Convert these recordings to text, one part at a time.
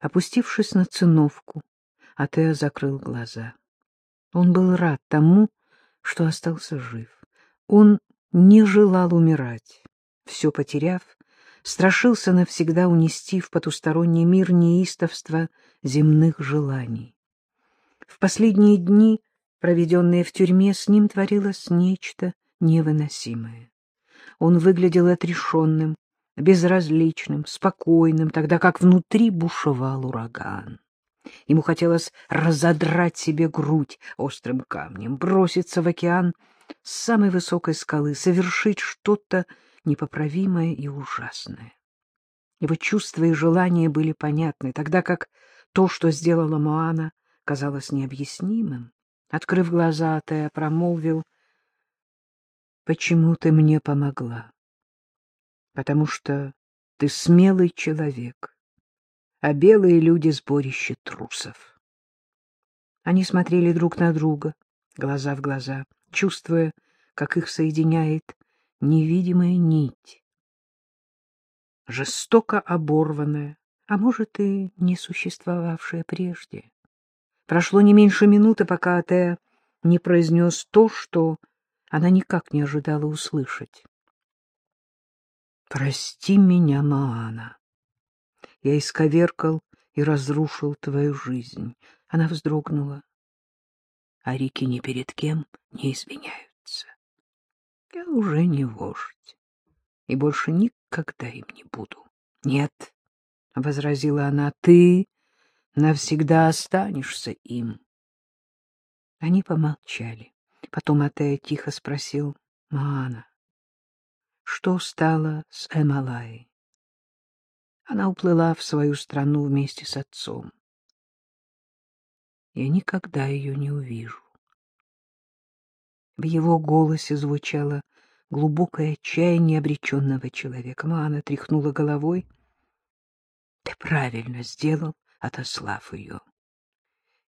Опустившись на циновку, Атеа закрыл глаза. Он был рад тому, что остался жив. Он не желал умирать. Все потеряв, страшился навсегда унести в потусторонний мир неистовство земных желаний. В последние дни, проведенные в тюрьме, с ним творилось нечто невыносимое. Он выглядел отрешенным, безразличным, спокойным, тогда как внутри бушевал ураган. Ему хотелось разодрать себе грудь острым камнем, броситься в океан с самой высокой скалы, совершить что-то непоправимое и ужасное. Его чувства и желания были понятны, тогда как то, что сделала Моана, казалось необъяснимым. Открыв глаза, Тея промолвил, «Почему ты мне помогла?» «Потому что ты смелый человек, а белые люди — сборище трусов». Они смотрели друг на друга, глаза в глаза, чувствуя, как их соединяет невидимая нить. Жестоко оборванная, а может и не существовавшая прежде. Прошло не меньше минуты, пока Атеа не произнес то, что она никак не ожидала услышать. «Прости меня, Маана. Я исковеркал и разрушил твою жизнь». Она вздрогнула. А реки ни перед кем не извиняются. Я уже не вождь и больше никогда им не буду. — Нет, — возразила она, — ты навсегда останешься им. Они помолчали. Потом Атея тихо спросил Маана, что стало с Эмалай? Она уплыла в свою страну вместе с отцом. Я никогда ее не увижу. В его голосе звучало глубокое отчаяние обреченного человека. Маана тряхнула головой. — Ты правильно сделал, отослав ее.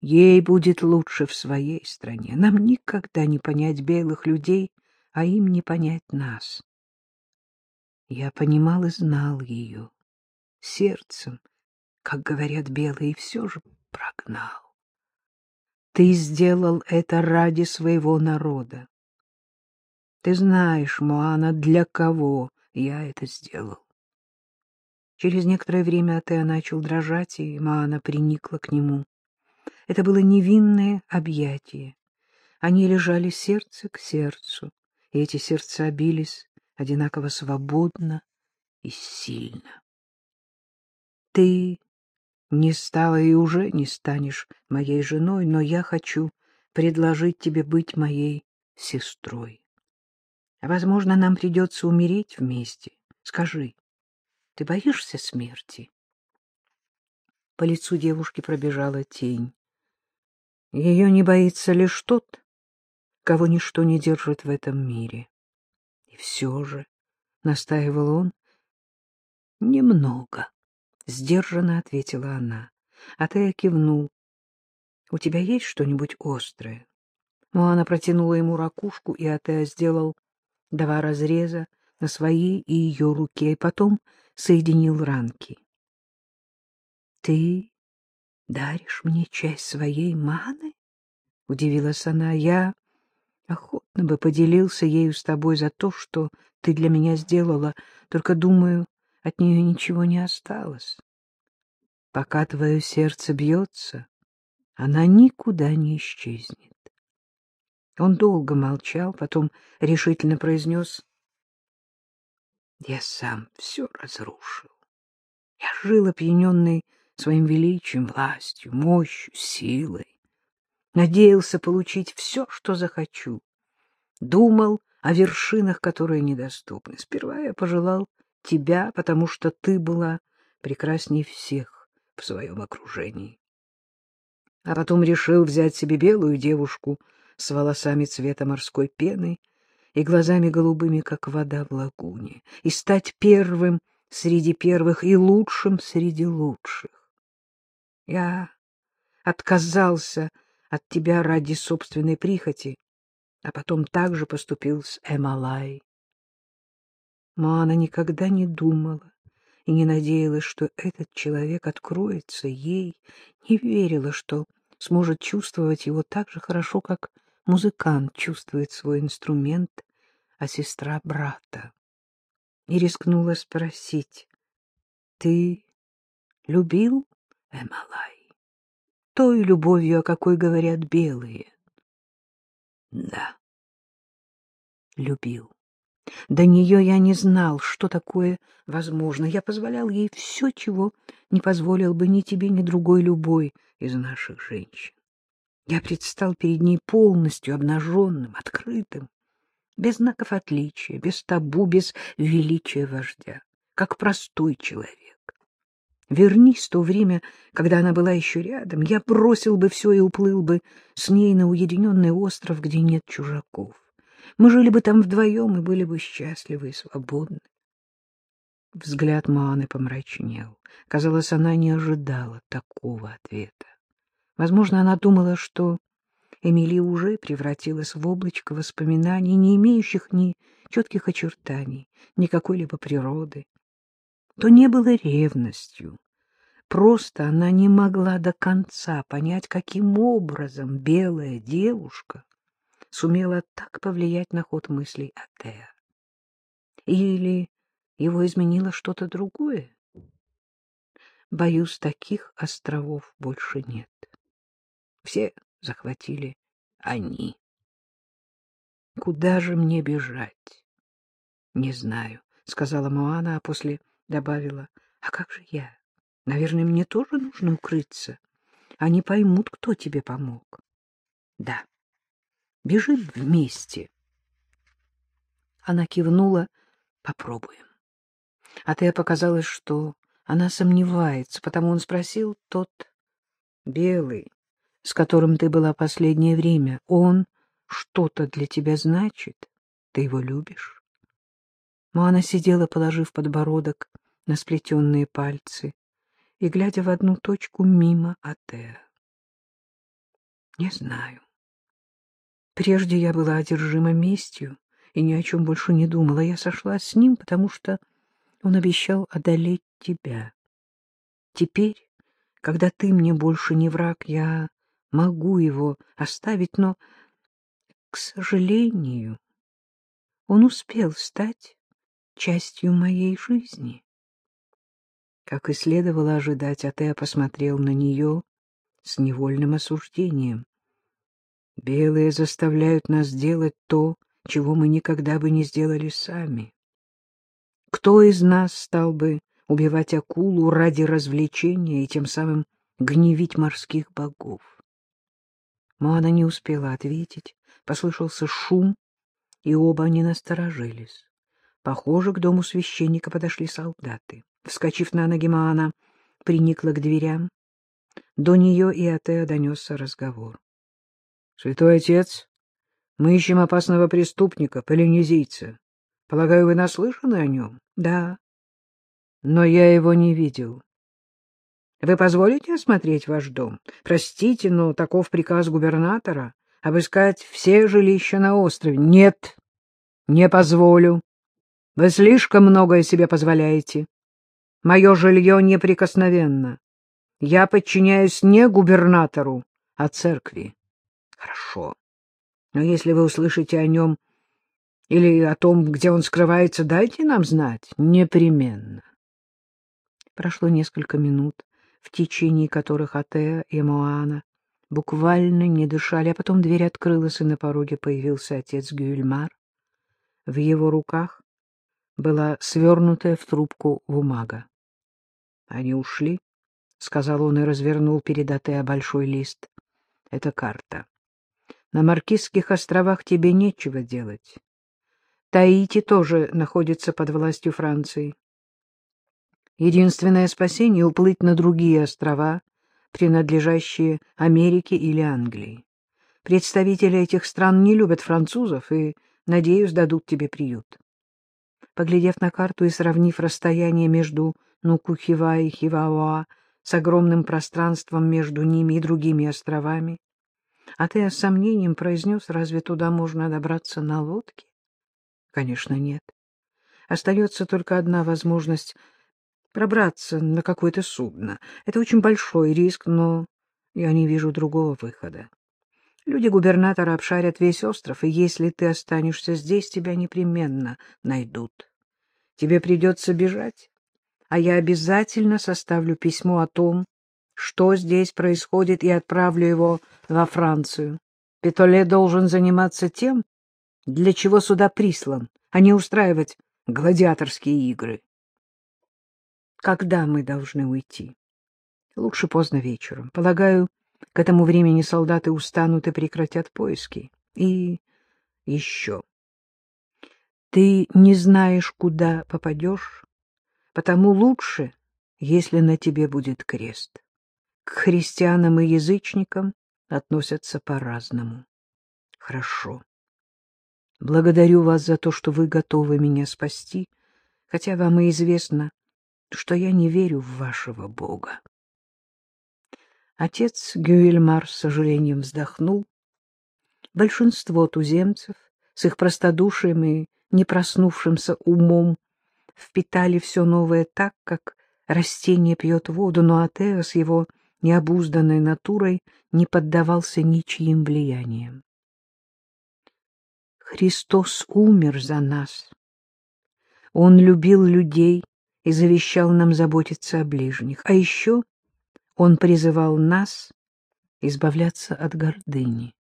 Ей будет лучше в своей стране. Нам никогда не понять белых людей, а им не понять нас. Я понимал и знал ее. Сердцем, как говорят белые, все же прогнал. Ты сделал это ради своего народа. Ты знаешь, Моана, для кого я это сделал. Через некоторое время Атеа начал дрожать, и Моана приникла к нему. Это было невинное объятие. Они лежали сердце к сердцу, и эти сердца бились одинаково свободно и сильно. Ты не стала и уже не станешь моей женой, но я хочу предложить тебе быть моей сестрой. Возможно, нам придется умереть вместе. Скажи, ты боишься смерти? По лицу девушки пробежала тень. Ее не боится лишь тот, кого ничто не держит в этом мире. Все же, — настаивал он, — немного. — сдержанно ответила она. А ты кивнул. — У тебя есть что-нибудь острое? Моана протянула ему ракушку, и Атеа сделал два разреза на своей и ее руке, и потом соединил ранки. — Ты даришь мне часть своей маны? — удивилась она. — Я охотно бы поделился ею с тобой за то, что ты для меня сделала, только, думаю, от нее ничего не осталось. Пока твое сердце бьется, она никуда не исчезнет. Он долго молчал, потом решительно произнес, «Я сам все разрушил. Я жил опьяненный своим величием, властью, мощью, силой. Надеялся получить все, что захочу. Думал о вершинах, которые недоступны. Сперва я пожелал тебя, потому что ты была прекрасней всех в своем окружении. А потом решил взять себе белую девушку с волосами цвета морской пены и глазами голубыми, как вода в лагуне, и стать первым среди первых и лучшим среди лучших. Я отказался от тебя ради собственной прихоти, а потом также поступил с Эмалай. Но она никогда не думала и не надеялась, что этот человек откроется ей, не верила, что сможет чувствовать его так же хорошо, как музыкант чувствует свой инструмент, а сестра брата. И рискнула спросить, «Ты любил Эмалай?» Той любовью, о какой говорят белые. Да, любил. До нее я не знал, что такое возможно. Я позволял ей все, чего не позволил бы ни тебе, ни другой любой из наших женщин. Я предстал перед ней полностью обнаженным, открытым, без знаков отличия, без табу, без величия вождя, как простой человек. Вернись то время, когда она была еще рядом, я бросил бы все и уплыл бы с ней на уединенный остров, где нет чужаков. Мы жили бы там вдвоем и были бы счастливы и свободны. Взгляд Мааны помрачнел. Казалось, она не ожидала такого ответа. Возможно, она думала, что Эмили уже превратилась в облачко воспоминаний, не имеющих ни четких очертаний, ни какой-либо природы. То не было ревностью. Просто она не могла до конца понять, каким образом белая девушка сумела так повлиять на ход мыслей Атеа. Или его изменило что-то другое? Боюсь, таких островов больше нет. Все захватили они. Куда же мне бежать? Не знаю, сказала Моана, а после добавила: а как же я? Наверное, мне тоже нужно укрыться. Они поймут, кто тебе помог. Да. Бежим вместе. Она кивнула. Попробуем. А ты показалось, что она сомневается, потому он спросил тот белый, с которым ты была последнее время. Он что-то для тебя значит? Ты его любишь? Но она сидела, положив подбородок на сплетенные пальцы и глядя в одну точку мимо Атеа. Не знаю. Прежде я была одержима местью и ни о чем больше не думала. Я сошла с ним, потому что он обещал одолеть тебя. Теперь, когда ты мне больше не враг, я могу его оставить, но, к сожалению, он успел стать частью моей жизни. Как и следовало ожидать, Атеа посмотрел на нее с невольным осуждением. Белые заставляют нас делать то, чего мы никогда бы не сделали сами. Кто из нас стал бы убивать акулу ради развлечения и тем самым гневить морских богов? Но она не успела ответить. Послышался шум, и оба они насторожились. Похоже, к дому священника подошли солдаты. Вскочив на ноги, Маана приникла к дверям. До нее и Атеа донесся разговор. Святой отец, мы ищем опасного преступника, полинезийца. Полагаю, вы наслышаны о нем? Да. Но я его не видел. Вы позволите осмотреть ваш дом? Простите, но таков приказ губернатора — обыскать все жилища на острове. Нет, не позволю. Вы слишком многое себе позволяете. Мое жилье неприкосновенно. Я подчиняюсь не губернатору, а церкви. Хорошо. Но если вы услышите о нем или о том, где он скрывается, дайте нам знать. Непременно. Прошло несколько минут, в течение которых Атеа и Моана буквально не дышали, а потом дверь открылась, и на пороге появился отец Гюльмар. В его руках была свернутая в трубку бумага. — Они ушли, — сказал он и развернул перед Атеа большой лист. — Это карта. На Маркизских островах тебе нечего делать. Таити тоже находится под властью Франции. Единственное спасение — уплыть на другие острова, принадлежащие Америке или Англии. Представители этих стран не любят французов и, надеюсь, дадут тебе приют. Поглядев на карту и сравнив расстояние между Нукухива и Хивауа с огромным пространством между ними и другими островами, а ты с сомнением произнес, разве туда можно добраться на лодке? Конечно, нет. Остается только одна возможность пробраться на какое-то судно. Это очень большой риск, но я не вижу другого выхода. Люди губернатора обшарят весь остров, и если ты останешься здесь, тебя непременно найдут. Тебе придется бежать, а я обязательно составлю письмо о том, что здесь происходит, и отправлю его во Францию. Петоле должен заниматься тем, для чего сюда прислан, а не устраивать гладиаторские игры. Когда мы должны уйти? Лучше поздно вечером. Полагаю, к этому времени солдаты устанут и прекратят поиски. И еще. Ты не знаешь, куда попадешь, потому лучше, если на тебе будет крест. К христианам и язычникам относятся по-разному. Хорошо. Благодарю вас за то, что вы готовы меня спасти, хотя вам и известно, что я не верю в вашего Бога. Отец Гюэльмар с сожалением вздохнул. Большинство туземцев с их простодушием и непроснувшимся умом впитали все новое так, как растение пьет воду, но Атео с его необузданной натурой не поддавался ничьим влияниям. Христос умер за нас. Он любил людей и завещал нам заботиться о ближних. А еще он призывал нас избавляться от гордыни.